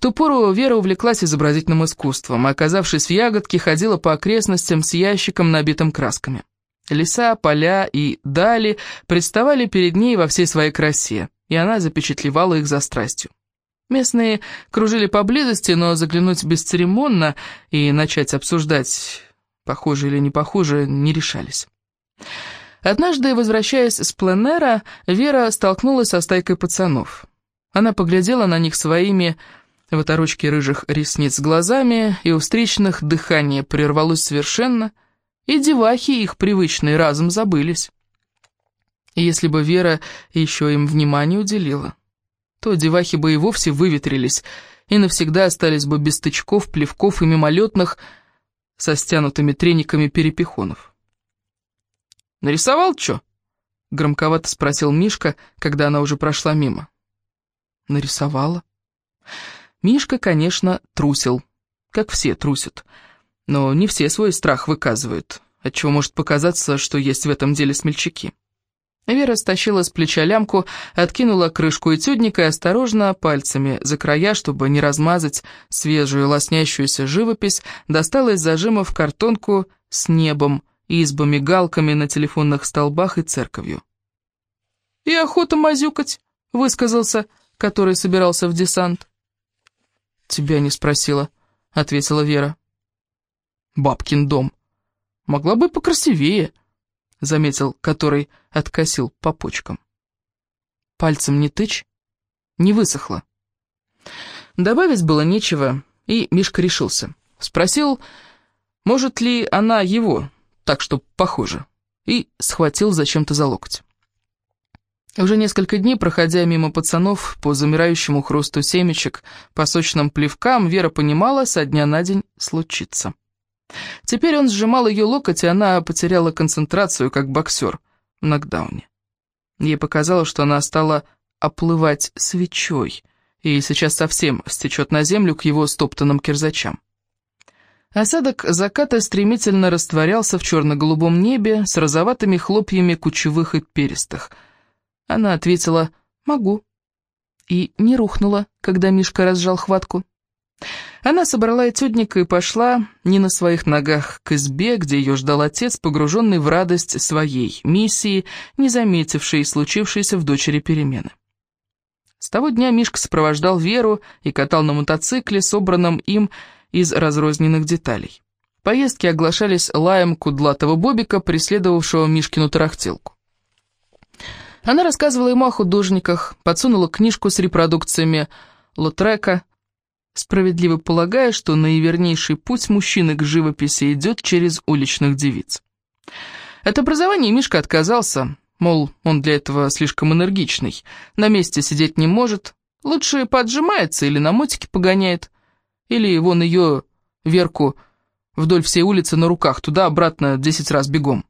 В ту пору Вера увлеклась изобразительным искусством, оказавшись в ягодке, ходила по окрестностям с ящиком, набитым красками. Леса, поля и дали представали перед ней во всей своей красе, и она запечатлевала их за страстью. Местные кружили поблизости, но заглянуть бесцеремонно и начать обсуждать, похоже или не похоже, не решались. Однажды, возвращаясь с пленера, Вера столкнулась со стайкой пацанов. Она поглядела на них своими в оторочке рыжих ресниц глазами, и у встречных дыхание прервалось совершенно, и девахи их привычные разом забылись. Если бы Вера еще им внимание уделила, то девахи бы и вовсе выветрились, и навсегда остались бы без тычков, плевков и мимолетных со стянутыми трениками перепихонов. «Нарисовал чё?» — громковато спросил Мишка, когда она уже прошла мимо. «Нарисовала?» Мишка, конечно, трусил, как все трусят, но не все свой страх выказывают, отчего может показаться, что есть в этом деле смельчаки. Вера стащила с плеча лямку, откинула крышку этюдника и осторожно, пальцами за края, чтобы не размазать свежую лоснящуюся живопись, достала из зажимов картонку с небом, избами, галками на телефонных столбах и церковью. «И охота мазюкать», — высказался, который собирался в десант. «Тебя не спросила», — ответила Вера. «Бабкин дом. Могла бы покрасивее», — заметил, который откосил по почкам. «Пальцем не тычь, не высохло». Добавить было нечего, и Мишка решился. Спросил, может ли она его, так что похоже, и схватил зачем-то за локоть. Уже несколько дней, проходя мимо пацанов по замирающему хрусту семечек, по сочным плевкам, Вера понимала, со дня на день случится. Теперь он сжимал ее локоть, и она потеряла концентрацию, как боксер в нокдауне. Ей показалось, что она стала оплывать свечой, и сейчас совсем стечет на землю к его стоптанным кирзачам. Осадок заката стремительно растворялся в черно-голубом небе с розоватыми хлопьями кучевых и перистых. Она ответила «могу» и не рухнула, когда Мишка разжал хватку. Она собрала этюдник и пошла не на своих ногах к избе, где ее ждал отец, погруженный в радость своей миссии, не заметивший случившейся в дочери перемены. С того дня Мишка сопровождал Веру и катал на мотоцикле, собранном им из разрозненных деталей. Поездки оглашались лаем кудлатого бобика, преследовавшего Мишкину тарахтелку. Она рассказывала ему о художниках, подсунула книжку с репродукциями Лотрека, справедливо полагая, что наивернейший путь мужчины к живописи идет через уличных девиц. От образования Мишка отказался, мол, он для этого слишком энергичный, на месте сидеть не может, лучше поджимается или на мотике погоняет, или вон ее, Верку, вдоль всей улицы на руках, туда-обратно десять раз бегом.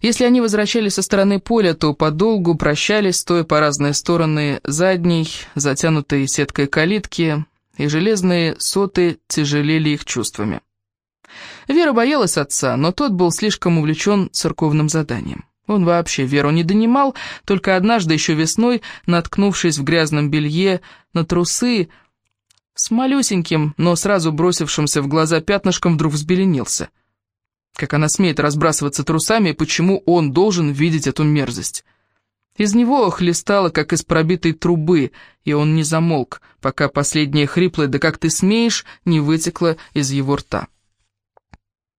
Если они возвращались со стороны поля, то подолгу прощались, стоя по разные стороны задней, затянутой сеткой калитки, и железные соты тяжелели их чувствами. Вера боялась отца, но тот был слишком увлечен церковным заданием. Он вообще Веру не донимал, только однажды еще весной, наткнувшись в грязном белье на трусы, с малюсеньким, но сразу бросившимся в глаза пятнышком вдруг взбеленился – как она смеет разбрасываться трусами, почему он должен видеть эту мерзость? Из него хлестало, как из пробитой трубы, и он не замолк, пока последнее хриплое «да как ты смеешь» не вытекло из его рта.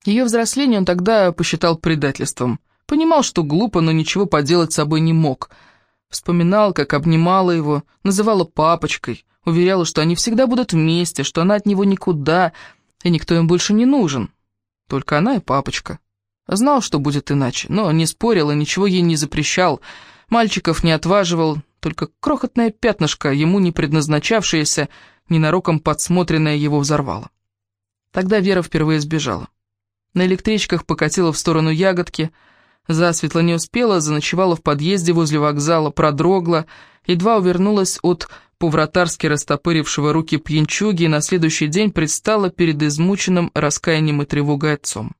Ее взросление он тогда посчитал предательством. Понимал, что глупо, но ничего поделать с собой не мог. Вспоминал, как обнимала его, называла папочкой, уверяла, что они всегда будут вместе, что она от него никуда, и никто им больше не нужен. Только она и папочка. Знал, что будет иначе, но не спорил и ничего ей не запрещал. Мальчиков не отваживал, только крохотное пятнышко, ему не предназначавшееся, ненароком подсмотренное его взорвало. Тогда Вера впервые сбежала. На электричках покатила в сторону ягодки, засветло не успела, заночевала в подъезде возле вокзала, продрогла, едва увернулась от по-вратарски растопырившего руки пьянчуги, и на следующий день предстала перед измученным раскаянием и тревогой отцом.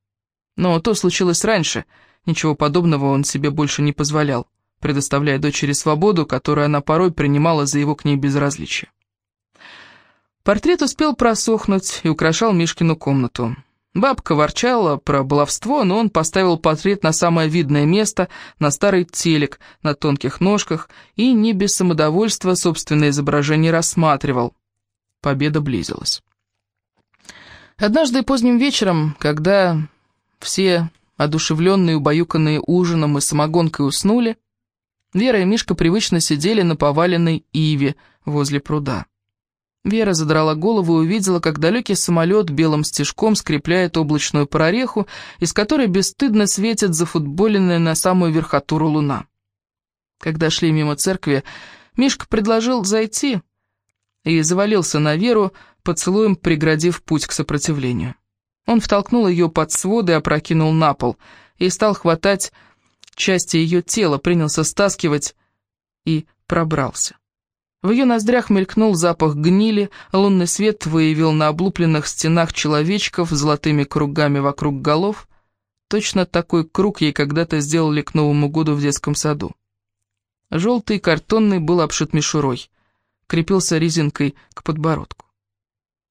Но то случилось раньше, ничего подобного он себе больше не позволял, предоставляя дочери свободу, которую она порой принимала за его к ней безразличие. Портрет успел просохнуть и украшал Мишкину комнату. Бабка ворчала про баловство, но он поставил портрет на самое видное место, на старый телек, на тонких ножках, и не без самодовольства собственное изображение рассматривал. Победа близилась. Однажды поздним вечером, когда все одушевленные, убаюканные ужином и самогонкой уснули, Вера и Мишка привычно сидели на поваленной иве возле пруда. Вера задрала голову и увидела, как далекий самолет белым стежком скрепляет облачную прореху, из которой бесстыдно светит зафутболенная на самую верхотуру луна. Когда шли мимо церкви, Мишка предложил зайти и завалился на Веру, поцелуем преградив путь к сопротивлению. Он втолкнул ее под своды и опрокинул на пол, и стал хватать части ее тела, принялся стаскивать и пробрался. В ее ноздрях мелькнул запах гнили, лунный свет выявил на облупленных стенах человечков золотыми кругами вокруг голов. Точно такой круг ей когда-то сделали к Новому году в детском саду. Желтый картонный был обшит мишурой, крепился резинкой к подбородку.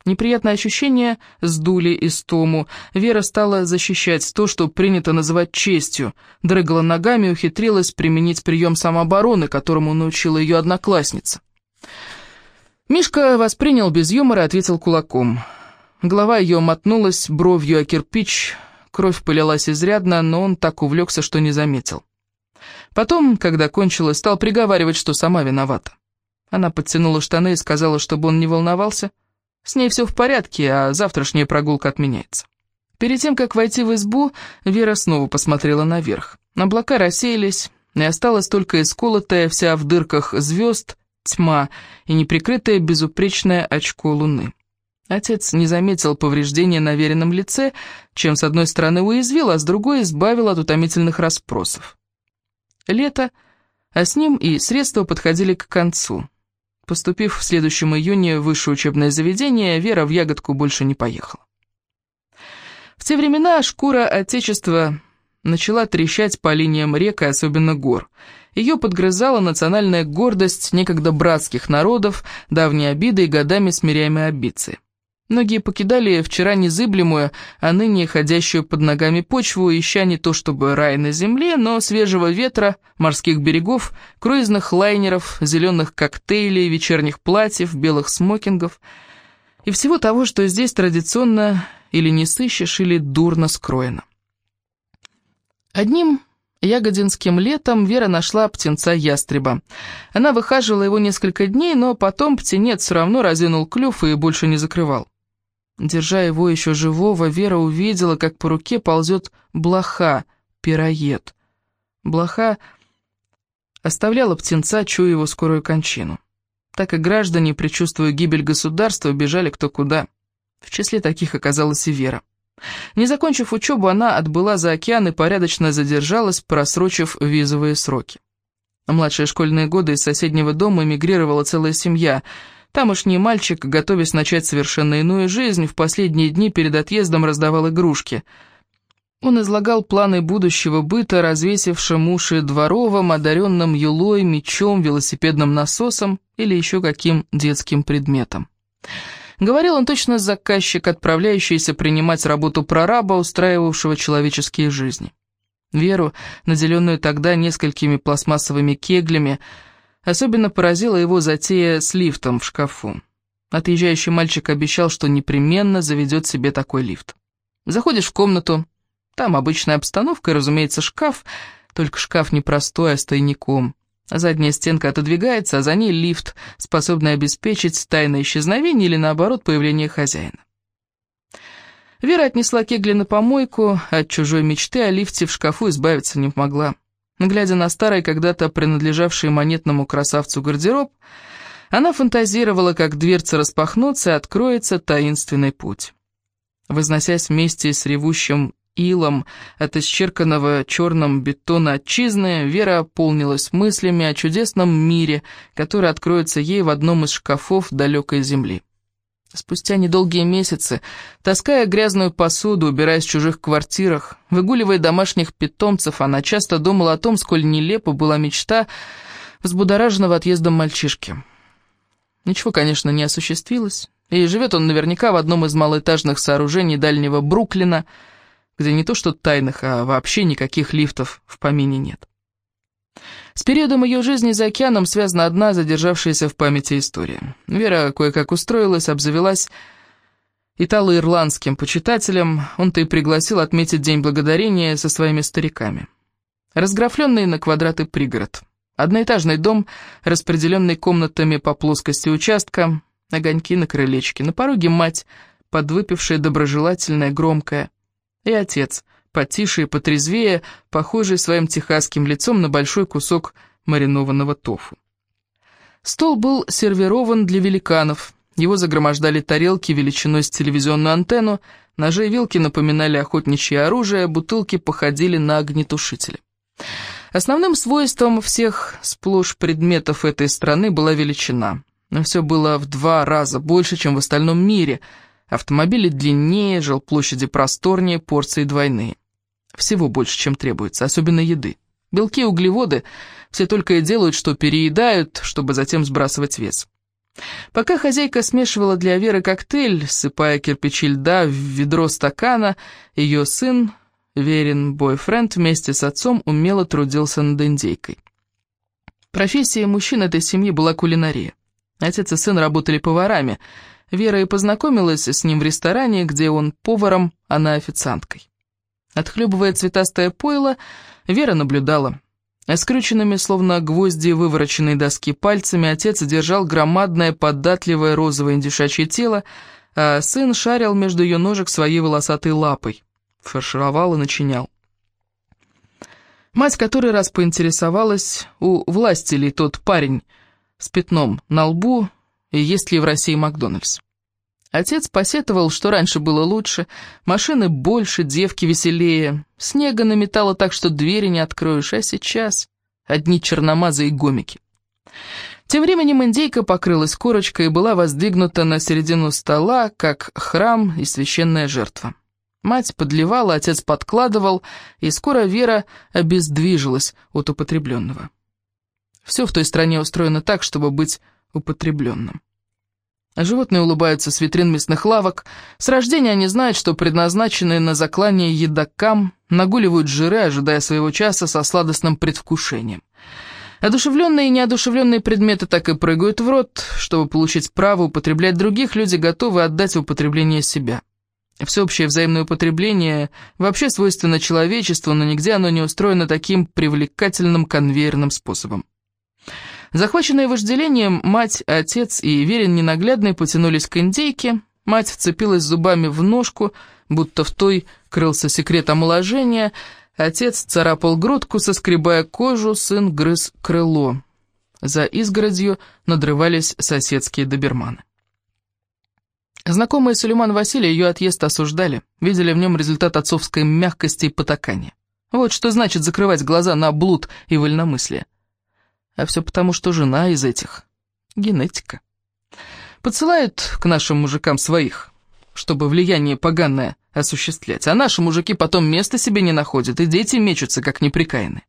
Неприятное ощущение сдули из тому. Вера стала защищать то, что принято называть честью. Дрыгала ногами и ухитрилась применить прием самообороны, которому научила ее одноклассница. Мишка воспринял без юмора и ответил кулаком. Голова ее мотнулась бровью о кирпич, кровь полилась изрядно, но он так увлекся, что не заметил. Потом, когда кончилось, стал приговаривать, что сама виновата. Она подтянула штаны и сказала, чтобы он не волновался. С ней все в порядке, а завтрашняя прогулка отменяется. Перед тем, как войти в избу, Вера снова посмотрела наверх. Облака рассеялись, и осталась только исколотая вся в дырках звезд тьма и неприкрытое безупречное очко луны. Отец не заметил повреждения на веренном лице, чем с одной стороны уязвил, а с другой избавил от утомительных расспросов. Лето, а с ним и средства подходили к концу. Поступив в следующем июне в высшее учебное заведение, Вера в Ягодку больше не поехала. В те времена шкура Отечества начала трещать по линиям рек и особенно гор – ее подгрызала национальная гордость некогда братских народов, давние обиды и годами смиряемые амбиции. Многие покидали вчера незыблемую, а ныне ходящую под ногами почву, ища не то чтобы рай на земле, но свежего ветра, морских берегов, круизных лайнеров, зеленых коктейлей, вечерних платьев, белых смокингов и всего того, что здесь традиционно или не сыщешь, или дурно скроено. Одним Ягодинским летом Вера нашла птенца-ястреба. Она выхаживала его несколько дней, но потом птенец все равно разинул клюв и больше не закрывал. Держа его еще живого, Вера увидела, как по руке ползет блоха, пироед. Блоха оставляла птенца, чуя его скорую кончину. Так и граждане, предчувствуя гибель государства, бежали кто куда. В числе таких оказалась и Вера. Не закончив учебу, она отбыла за океан и порядочно задержалась, просрочив визовые сроки. Младшие школьные годы из соседнего дома эмигрировала целая семья. Тамошний мальчик, готовясь начать совершенно иную жизнь, в последние дни перед отъездом раздавал игрушки. Он излагал планы будущего быта, развесившим уши дворовым, одаренным юлой, мечом, велосипедным насосом или еще каким детским предметом. Говорил он точно заказчик, отправляющийся принимать работу прораба, устраивавшего человеческие жизни. Веру, наделенную тогда несколькими пластмассовыми кеглями, особенно поразила его затея с лифтом в шкафу. Отъезжающий мальчик обещал, что непременно заведет себе такой лифт. Заходишь в комнату, там обычная обстановка и, разумеется, шкаф, только шкаф не простой, а с тайником. Задняя стенка отодвигается, а за ней лифт, способный обеспечить тайное исчезновение или, наоборот, появление хозяина. Вера отнесла кегли на помойку, от чужой мечты о лифте в шкафу избавиться не могла. Глядя на старый, когда-то принадлежавший монетному красавцу гардероб, она фантазировала, как дверца распахнутся и откроется таинственный путь. Возносясь вместе с ревущим илом от исчерканного черным бетона отчизны, Вера полнилась мыслями о чудесном мире, который откроется ей в одном из шкафов далекой земли. Спустя недолгие месяцы, таская грязную посуду, убираясь в чужих квартирах, выгуливая домашних питомцев, она часто думала о том, сколь нелепо была мечта взбудораженного отъездом мальчишки. Ничего, конечно, не осуществилось, И живет он наверняка в одном из малоэтажных сооружений дальнего Бруклина, где не то что тайных, а вообще никаких лифтов в помине нет. С периодом ее жизни за океаном связана одна задержавшаяся в памяти история. Вера кое-как устроилась, обзавелась итало-ирландским почитателем, он-то и пригласил отметить День Благодарения со своими стариками. Разграфленный на квадраты пригород. Одноэтажный дом, распределенный комнатами по плоскости участка, огоньки на крылечке, на пороге мать, подвыпившая, доброжелательная, громкая, и отец, потише и потрезвее, похожий своим техасским лицом на большой кусок маринованного тофу. Стол был сервирован для великанов, его загромождали тарелки величиной с телевизионную антенну, ножи и вилки напоминали охотничье оружие, бутылки походили на огнетушители. Основным свойством всех сплошь предметов этой страны была величина. Но все было в два раза больше, чем в остальном мире. Автомобили длиннее, жилплощади просторнее, порции двойные. Всего больше, чем требуется, особенно еды. Белки, углеводы все только и делают, что переедают, чтобы затем сбрасывать вес. Пока хозяйка смешивала для Веры коктейль, сыпая кирпичи льда в ведро стакана, ее сын, Верин бойфренд, вместе с отцом умело трудился над индейкой. Профессия мужчин этой семьи была кулинария. Отец и сын работали поварами. Вера и познакомилась с ним в ресторане, где он поваром, она официанткой. Отхлебывая цветастое пойло, Вера наблюдала. Скрюченными, словно гвозди вывороченной доски пальцами, отец держал громадное, податливое розовое индюшачье тело, а сын шарил между ее ножек своей волосатой лапой. Фаршировал и начинял. Мать который раз поинтересовалась, у власти ли тот парень с пятном на лбу, есть ли в России Макдональдс. Отец посетовал, что раньше было лучше, машины больше, девки веселее, снега наметало так, что двери не откроешь, а сейчас одни черномазы и гомики. Тем временем индейка покрылась корочкой и была воздвигнута на середину стола, как храм и священная жертва. Мать подливала, отец подкладывал, и скоро Вера обездвижилась от употребленного. Все в той стране устроено так, чтобы быть употребленным. Животные улыбаются с витрин мясных лавок. С рождения они знают, что предназначенные на заклание едокам нагуливают жиры, ожидая своего часа со сладостным предвкушением. Одушевленные и неодушевленные предметы так и прыгают в рот. Чтобы получить право употреблять других, люди готовы отдать употребление себя. Всеобщее взаимное употребление вообще свойственно человечеству, но нигде оно не устроено таким привлекательным конвейерным способом. Захваченные вожделением, мать, отец и Верин ненаглядный потянулись к индейке. Мать вцепилась зубами в ножку, будто в той крылся секрет омоложения. Отец царапал грудку, соскребая кожу, сын грыз крыло. За изгородью надрывались соседские доберманы. Знакомые Сулейман Василия ее отъезд осуждали, видели в нем результат отцовской мягкости и потакания. Вот что значит закрывать глаза на блуд и вольномыслие. А все потому, что жена из этих. Генетика. Подсылают к нашим мужикам своих, чтобы влияние поганое осуществлять. А наши мужики потом места себе не находят, и дети мечутся, как неприкаянные.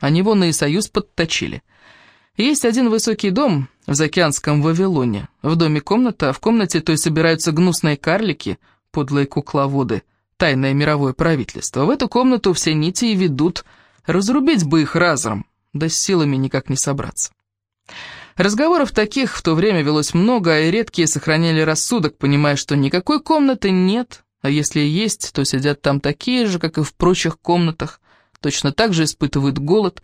Они вон и союз подточили. Есть один высокий дом в Заокеанском Вавилоне. В доме комната, а в комнате то и собираются гнусные карлики, подлые кукловоды, тайное мировое правительство. В эту комнату все нити и ведут. Разрубить бы их разом да с силами никак не собраться. Разговоров таких в то время велось много, и редкие сохраняли рассудок, понимая, что никакой комнаты нет, а если есть, то сидят там такие же, как и в прочих комнатах, точно так же испытывают голод,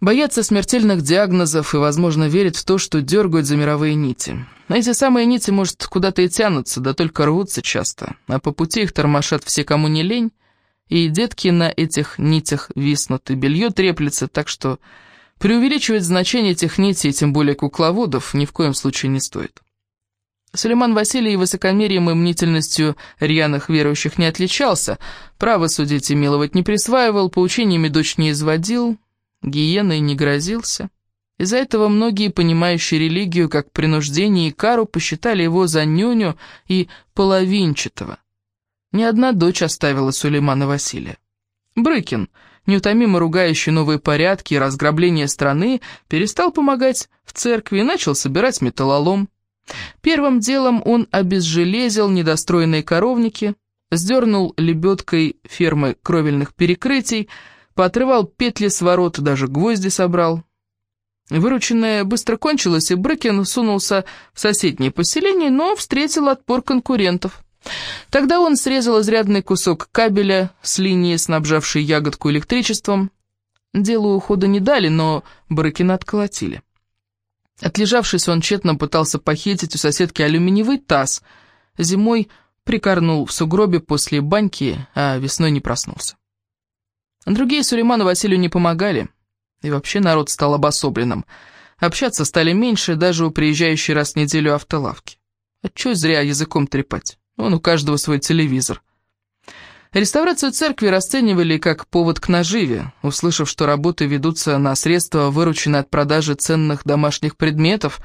боятся смертельных диагнозов и, возможно, верят в то, что дергают за мировые нити. Эти самые нити, может, куда-то и тянутся, да только рвутся часто, а по пути их тормошат все, кому не лень, и детки на этих нитях виснут, и белье треплется, так что преувеличивать значение этих нитей, тем более кукловодов, ни в коем случае не стоит. Сулейман Василий высокомерием и мнительностью рьяных верующих не отличался, право судить и миловать не присваивал, поучениями дочь не изводил, гиеной не грозился. Из-за этого многие, понимающие религию как принуждение и кару, посчитали его за нюню и половинчатого. Ни одна дочь оставила Сулеймана Василия. Брыкин, неутомимо ругающий новые порядки и разграбление страны, перестал помогать в церкви и начал собирать металлолом. Первым делом он обезжелезил недостроенные коровники, сдернул лебедкой фермы кровельных перекрытий, поотрывал петли с ворот, даже гвозди собрал. Вырученное быстро кончилось, и Брыкин сунулся в соседнее поселение, но встретил отпор конкурентов. Тогда он срезал изрядный кусок кабеля с линии, снабжавшей ягодку электричеством. Делу ухода не дали, но Брыкина отколотили. Отлежавшись, он тщетно пытался похитить у соседки алюминиевый таз. Зимой прикорнул в сугробе после баньки, а весной не проснулся. Другие Сулейману Василию не помогали, и вообще народ стал обособленным. Общаться стали меньше даже у приезжающей раз в неделю автолавки. А чё зря языком трепать? Вон у каждого свой телевизор. Реставрацию церкви расценивали как повод к наживе, услышав, что работы ведутся на средства, вырученные от продажи ценных домашних предметов,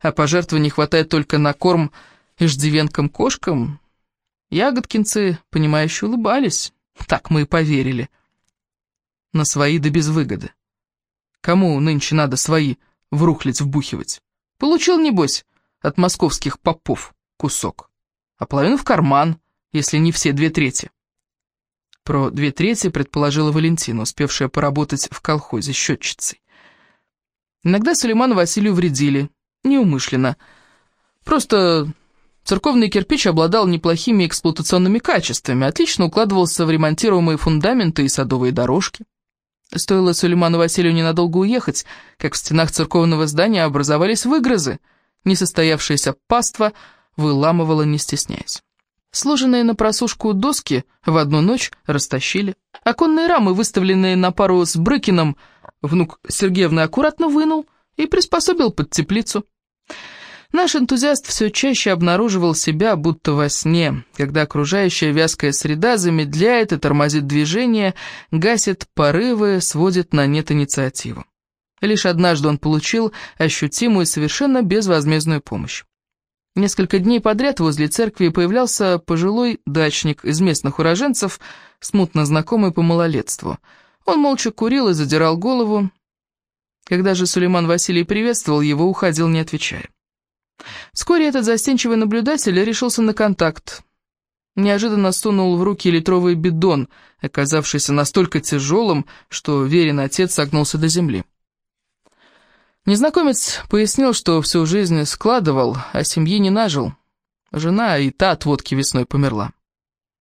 а пожертвований хватает только на корм иждивенкам-кошкам. Ягодкинцы, понимающе улыбались. Так мы и поверили. На свои да без выгоды. Кому нынче надо свои в рухлядь вбухивать? Получил, небось, от московских попов кусок, а половину в карман, если не все две трети. Про две трети предположила Валентина, успевшая поработать в колхозе счетчицей. Иногда Сулейману Василию вредили, неумышленно. Просто церковный кирпич обладал неплохими эксплуатационными качествами, отлично укладывался в ремонтируемые фундаменты и садовые дорожки. Стоило Сулейману Василию ненадолго уехать, как в стенах церковного здания образовались выгрызы, несостоявшаяся паства выламывала, не стесняясь. Сложенные на просушку доски в одну ночь растащили. Оконные рамы, выставленные на пару с Брыкиным, внук Сергеевны аккуратно вынул и приспособил под теплицу. Наш энтузиаст все чаще обнаруживал себя будто во сне, когда окружающая вязкая среда замедляет и тормозит движение, гасит порывы, сводит на нет инициативу. Лишь однажды он получил ощутимую и совершенно безвозмездную помощь. Несколько дней подряд возле церкви появлялся пожилой дачник из местных уроженцев, смутно знакомый по малолетству. Он молча курил и задирал голову. Когда же Сулейман Василий приветствовал его, уходил, не отвечая. Вскоре этот застенчивый наблюдатель решился на контакт. Неожиданно сунул в руки литровый бидон, оказавшийся настолько тяжелым, что верен отец согнулся до земли. Незнакомец пояснил, что всю жизнь складывал, а семьи не нажил. Жена и та от водки весной померла.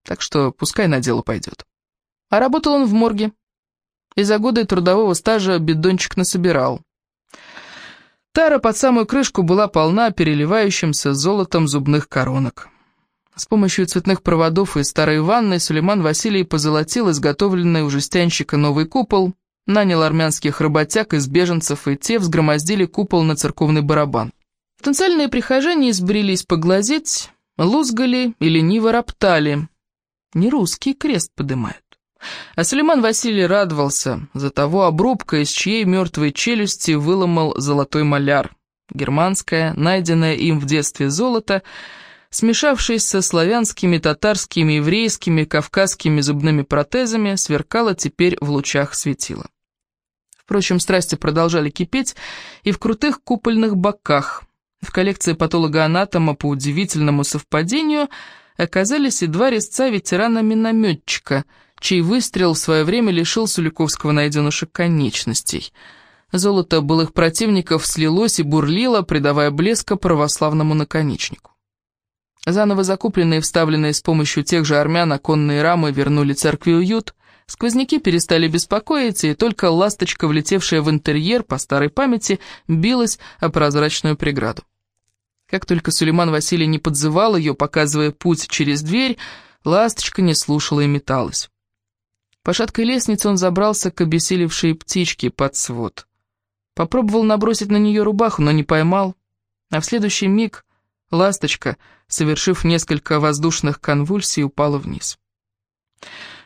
Так что пускай на дело пойдет. А работал он в морге. И за годы трудового стажа бидончик насобирал. Тара под самую крышку была полна переливающимся золотом зубных коронок. С помощью цветных проводов и старой ванны Сулейман Василий позолотил изготовленный у жестянщика новый купол, нанял армянских работяг из беженцев, и те взгромоздили купол на церковный барабан. Потенциальные прихожане избрились поглазеть, лузгали и лениво роптали. Не русский крест подымают. А Сулейман Василий радовался за того обрубка, из чьей мертвой челюсти выломал золотой маляр. Германское, найденное им в детстве золото, смешавшись со славянскими, татарскими, еврейскими, кавказскими зубными протезами, сверкало теперь в лучах светила. Впрочем, страсти продолжали кипеть и в крутых купольных боках. В коллекции патолога-анатома по удивительному совпадению оказались и два резца ветерана-минометчика, чей выстрел в свое время лишил Суликовского найденыша конечностей. Золото былых противников слилось и бурлило, придавая блеска православному наконечнику. Заново закупленные и вставленные с помощью тех же армян оконные рамы вернули церкви уют — Сквозняки перестали беспокоить, и только ласточка, влетевшая в интерьер по старой памяти, билась о прозрачную преграду. Как только Сулейман Василий не подзывал ее, показывая путь через дверь, ласточка не слушала и металась. По шаткой лестнице он забрался к обессилевшей птичке под свод. Попробовал набросить на нее рубаху, но не поймал. А в следующий миг ласточка, совершив несколько воздушных конвульсий, упала вниз.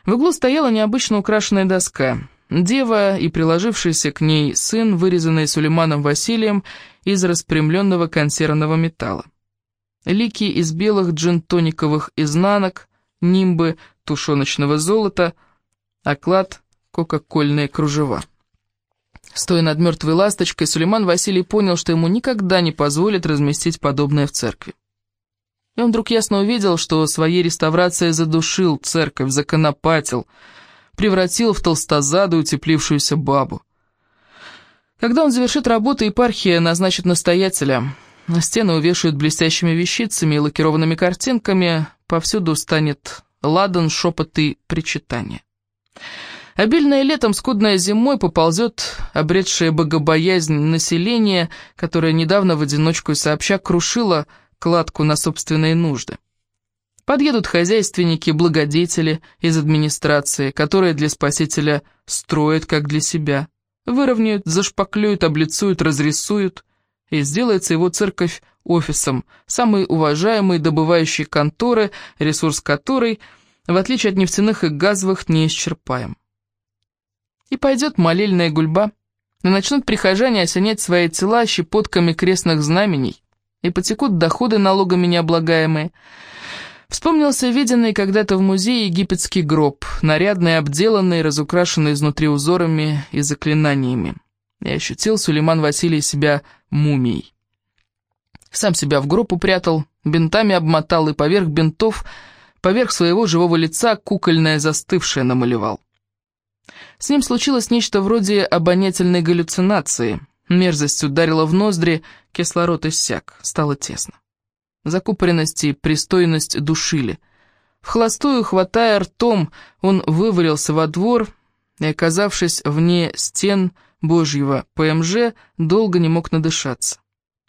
В углу стояла необычно украшенная доска. Дева и приложившийся к ней сын, вырезанный Сулейманом Василием из распрямленного консервного металла. Лики из белых джинтониковых изнанок, нимбы тушеночного золота, оклад кока-кольные кружева. Стоя над мертвой ласточкой, Сулейман Василий понял, что ему никогда не позволят разместить подобное в церкви. И он вдруг ясно увидел, что своей реставрацией задушил церковь, законопатил, превратил в толстозадую утеплившуюся бабу. Когда он завершит работу, епархия назначит настоятеля. На стены увешают блестящими вещицами и лакированными картинками, повсюду станет ладан, шепоты, причитания. Обильное летом, скудное зимой поползет обретшее богобоязнь население, которое недавно в одиночку и сообща крушило кладку на собственные нужды. Подъедут хозяйственники, благодетели из администрации, которые для спасителя строят, как для себя. Выровняют, зашпаклюют, облицуют, разрисуют, и сделается его церковь офисом, самой уважаемой добывающей конторы, ресурс которой, в отличие от нефтяных и газовых, не исчерпаем. И пойдет молельная гульба, и начнут прихожане осенять свои тела щепотками крестных знамений, и потекут доходы налогами необлагаемые, Вспомнился виденный когда-то в музее египетский гроб, нарядный, обделанный, разукрашенный изнутри узорами и заклинаниями. И ощутил Сулейман Василий себя мумией. Сам себя в гроб упрятал, бинтами обмотал и поверх бинтов, поверх своего живого лица кукольное застывшее намалевал. С ним случилось нечто вроде обонятельной галлюцинации. Мерзость ударила в ноздри, кислород иссяк, стало тесно. Закупоренность и пристойность душили. В холостую, хватая ртом, он вывалился во двор и, оказавшись вне стен Божьего ПМЖ, долго не мог надышаться.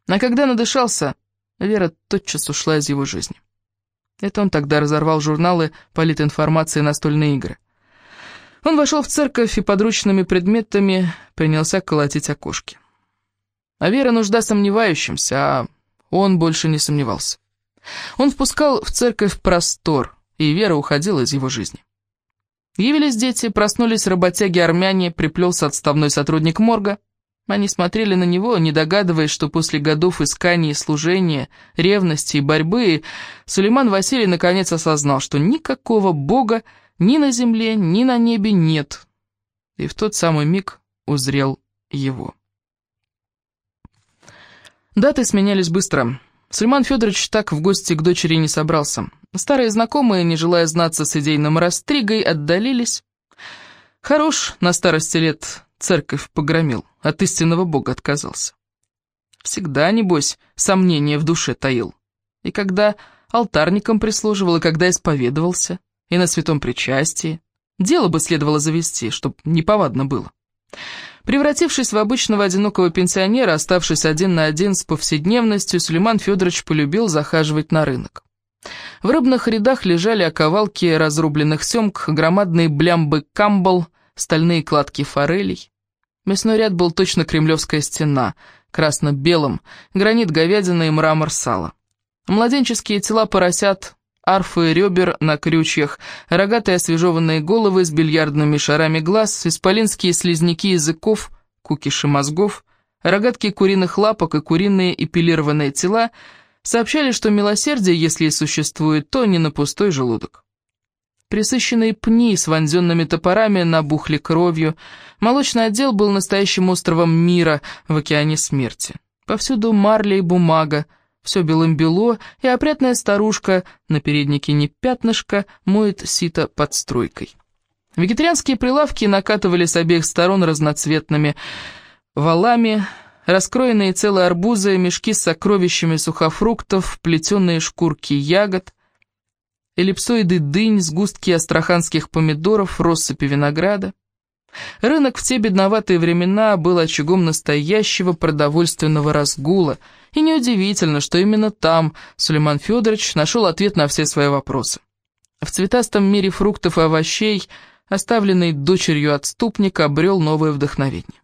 А когда надышался, Вера тотчас ушла из его жизни. Это он тогда разорвал журналы политинформации и настольные игры. Он вошел в церковь и подручными предметами принялся колотить окошки. А Вера нужда сомневающимся, а он больше не сомневался. Он впускал в церковь простор, и вера уходила из его жизни. Явились дети, проснулись работяги-армяне, приплелся отставной сотрудник морга. Они смотрели на него, не догадываясь, что после годов исканий, служения, ревности и борьбы Сулейман Василий наконец осознал, что никакого бога ни на земле, ни на небе нет. И в тот самый миг узрел его. Даты сменялись быстро. Сульман Федорович так в гости к дочери не собрался. Старые знакомые, не желая знаться с идейным растригой, отдалились. Хорош на старости лет церковь погромил, от истинного бога отказался. Всегда, небось, сомнения в душе таил. И когда алтарником прислуживал, и когда исповедовался, и на святом причастии. Дело бы следовало завести, чтоб неповадно было. Превратившись в обычного одинокого пенсионера, оставшись один на один с повседневностью, Сулейман Федорович полюбил захаживать на рынок. В рыбных рядах лежали оковалки разрубленных семг, громадные блямбы камбал, стальные кладки форелей. Мясной ряд был точно кремлевская стена, красно-белым, гранит говядины и мрамор сала. Младенческие тела поросят, арфы ребер на крючьях, рогатые освежеванные головы с бильярдными шарами глаз, исполинские слизняки языков, кукиши мозгов, рогатки куриных лапок и куриные эпилированные тела сообщали, что милосердие, если и существует, то не на пустой желудок. Присыщенные пни с вонзенными топорами набухли кровью, молочный отдел был настоящим островом мира в океане смерти. Повсюду марля и бумага, все белым-бело, и опрятная старушка, на переднике не пятнышко, моет сито под стройкой. Вегетарианские прилавки накатывали с обеих сторон разноцветными валами, раскроенные целые арбузы, мешки с сокровищами сухофруктов, плетеные шкурки ягод, эллипсоиды дынь, сгустки астраханских помидоров, россыпи винограда. Рынок в те бедноватые времена был очагом настоящего продовольственного разгула, и неудивительно, что именно там Сулейман Федорович нашел ответ на все свои вопросы. В цветастом мире фруктов и овощей, оставленный дочерью отступника, обрел новое вдохновение.